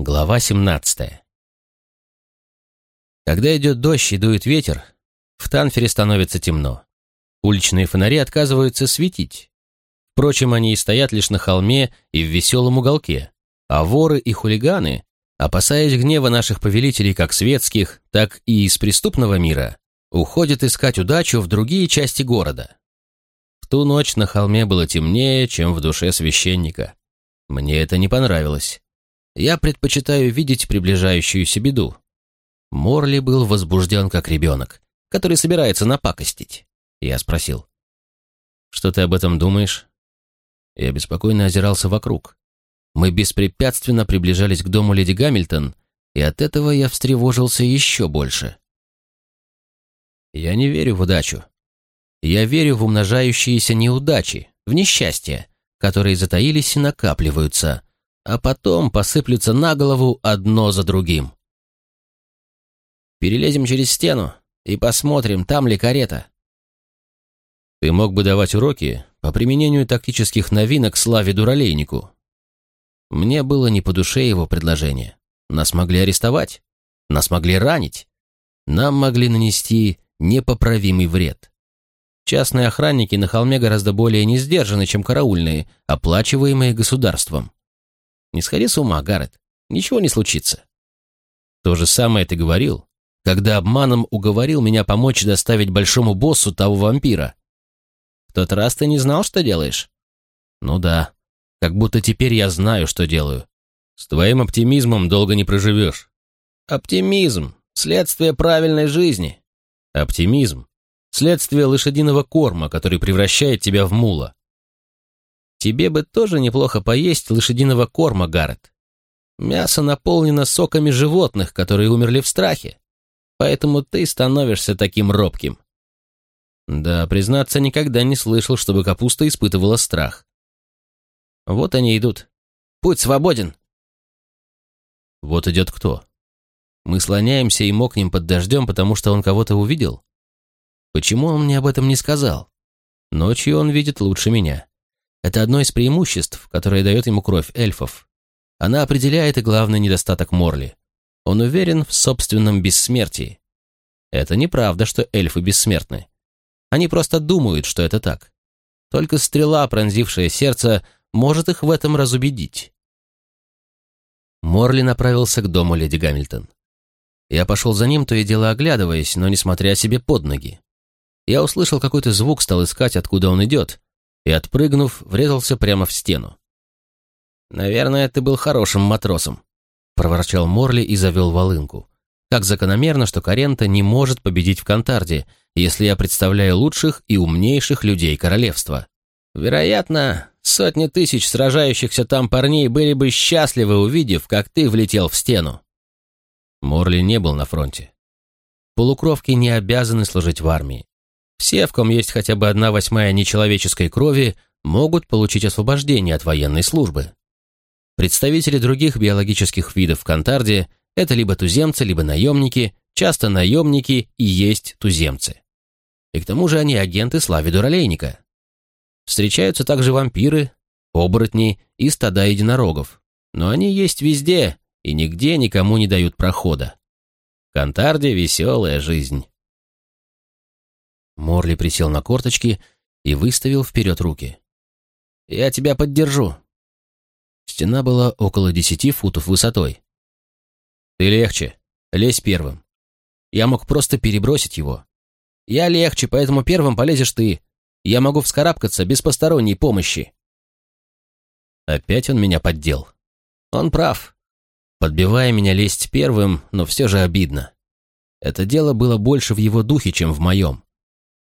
Глава 17. Когда идет дождь и дует ветер, в Танфере становится темно. Уличные фонари отказываются светить. Впрочем, они и стоят лишь на холме и в веселом уголке, а воры и хулиганы, опасаясь гнева наших повелителей как светских, так и из преступного мира, уходят искать удачу в другие части города. В ту ночь на холме было темнее, чем в душе священника. Мне это не понравилось. Я предпочитаю видеть приближающуюся беду. Морли был возбужден как ребенок, который собирается напакостить. Я спросил. «Что ты об этом думаешь?» Я беспокойно озирался вокруг. Мы беспрепятственно приближались к дому леди Гамильтон, и от этого я встревожился еще больше. Я не верю в удачу. Я верю в умножающиеся неудачи, в несчастья, которые затаились и накапливаются, а потом посыплются на голову одно за другим. Перелезем через стену и посмотрим, там ли карета. Ты мог бы давать уроки по применению тактических новинок Славе Дуралейнику. Мне было не по душе его предложение. Нас могли арестовать, нас могли ранить, нам могли нанести непоправимый вред. Частные охранники на холме гораздо более не чем караульные, оплачиваемые государством. Не сходи с ума, Гаррет. Ничего не случится. То же самое ты говорил, когда обманом уговорил меня помочь доставить большому боссу того вампира. В тот раз ты не знал, что делаешь? Ну да, как будто теперь я знаю, что делаю. С твоим оптимизмом долго не проживешь. Оптимизм — следствие правильной жизни. Оптимизм — следствие лошадиного корма, который превращает тебя в мула. Тебе бы тоже неплохо поесть лошадиного корма, Гаррет. Мясо наполнено соками животных, которые умерли в страхе. Поэтому ты становишься таким робким. Да, признаться, никогда не слышал, чтобы капуста испытывала страх. Вот они идут. Путь свободен. Вот идет кто? Мы слоняемся и мокнем под дождем, потому что он кого-то увидел? Почему он мне об этом не сказал? Ночью он видит лучше меня. Это одно из преимуществ, которое дает ему кровь эльфов. Она определяет и главный недостаток Морли. Он уверен в собственном бессмертии. Это неправда, что эльфы бессмертны. Они просто думают, что это так. Только стрела, пронзившая сердце, может их в этом разубедить. Морли направился к дому леди Гамильтон. Я пошел за ним, то и дело оглядываясь, но не смотря себе под ноги. Я услышал какой-то звук, стал искать, откуда он идет, и, отпрыгнув, врезался прямо в стену. «Наверное, ты был хорошим матросом», — проворчал Морли и завел волынку. «Как закономерно, что Карента не может победить в Кантарде, если я представляю лучших и умнейших людей королевства. Вероятно, сотни тысяч сражающихся там парней были бы счастливы, увидев, как ты влетел в стену». Морли не был на фронте. Полукровки не обязаны служить в армии. Все, в ком есть хотя бы одна восьмая нечеловеческой крови, могут получить освобождение от военной службы. Представители других биологических видов в Кантарде – это либо туземцы, либо наемники, часто наемники и есть туземцы. И к тому же они агенты Слави Дуралейника. Встречаются также вампиры, оборотни и стада единорогов. Но они есть везде и нигде никому не дают прохода. В Кантарде веселая жизнь. Морли присел на корточки и выставил вперед руки. «Я тебя поддержу». Стена была около десяти футов высотой. «Ты легче. Лезь первым. Я мог просто перебросить его. Я легче, поэтому первым полезешь ты. Я могу вскарабкаться без посторонней помощи». Опять он меня поддел. Он прав. Подбивая меня лезть первым, но все же обидно. Это дело было больше в его духе, чем в моем.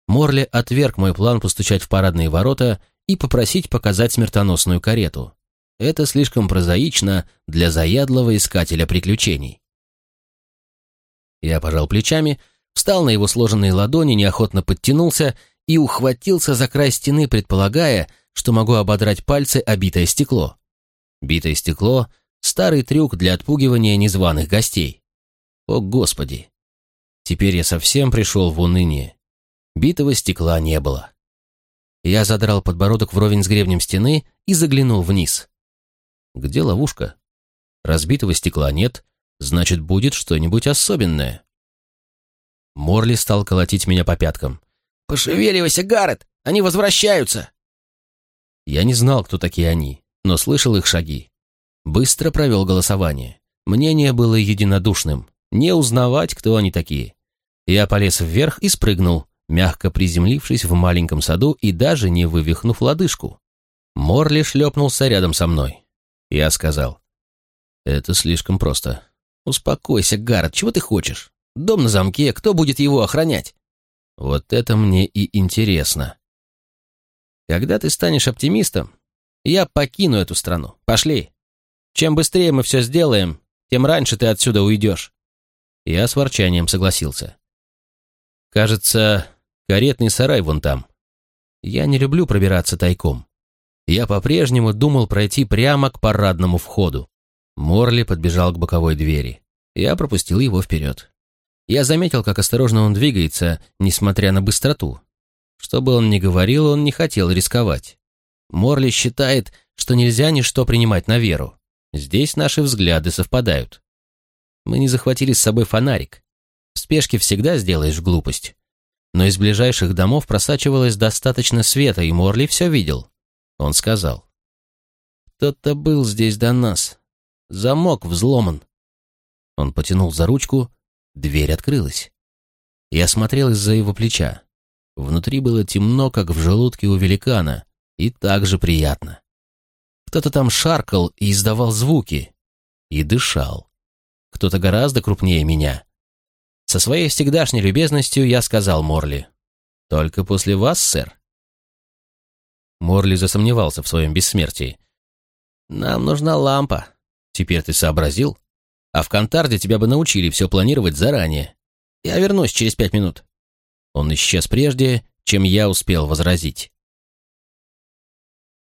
Морли отверг мой план постучать в парадные ворота и попросить показать смертоносную карету. Это слишком прозаично для заядлого искателя приключений. Я пожал плечами, встал на его сложенные ладони, неохотно подтянулся и ухватился за край стены, предполагая, что могу ободрать пальцы обитое стекло. Битое стекло — старый трюк для отпугивания незваных гостей. О, Господи! Теперь я совсем пришел в уныние. Битого стекла не было. Я задрал подбородок вровень с гребнем стены и заглянул вниз. Где ловушка? Разбитого стекла нет, значит, будет что-нибудь особенное. Морли стал колотить меня по пяткам. «Пошевеливайся, Гаррет! Они возвращаются!» Я не знал, кто такие они, но слышал их шаги. Быстро провел голосование. Мнение было единодушным. Не узнавать, кто они такие. Я полез вверх и спрыгнул, мягко приземлившись в маленьком саду и даже не вывихнув лодыжку. Морли шлепнулся рядом со мной. Я сказал, «Это слишком просто». «Успокойся, Гаррет, чего ты хочешь? Дом на замке, кто будет его охранять?» «Вот это мне и интересно». «Когда ты станешь оптимистом, я покину эту страну. Пошли. Чем быстрее мы все сделаем, тем раньше ты отсюда уйдешь». Я с ворчанием согласился. «Кажется, каретный сарай вон там. Я не люблю пробираться тайком. Я по-прежнему думал пройти прямо к парадному входу. Морли подбежал к боковой двери. Я пропустил его вперед. Я заметил, как осторожно он двигается, несмотря на быстроту. Что бы он ни говорил, он не хотел рисковать. Морли считает, что нельзя ничто принимать на веру. Здесь наши взгляды совпадают. Мы не захватили с собой фонарик. В спешке всегда сделаешь глупость. Но из ближайших домов просачивалось достаточно света, и Морли все видел. Он сказал. «Кто-то был здесь до нас. Замок взломан». Он потянул за ручку, дверь открылась. Я смотрел из-за его плеча. Внутри было темно, как в желудке у великана, и так же приятно. Кто-то там шаркал и издавал звуки. И дышал. Кто-то гораздо крупнее меня. Со своей всегдашней любезностью я сказал Морли. «Только после вас, сэр». Морли засомневался в своем бессмертии. «Нам нужна лампа. Теперь ты сообразил? А в Кантарде тебя бы научили все планировать заранее. Я вернусь через пять минут». Он исчез прежде, чем я успел возразить.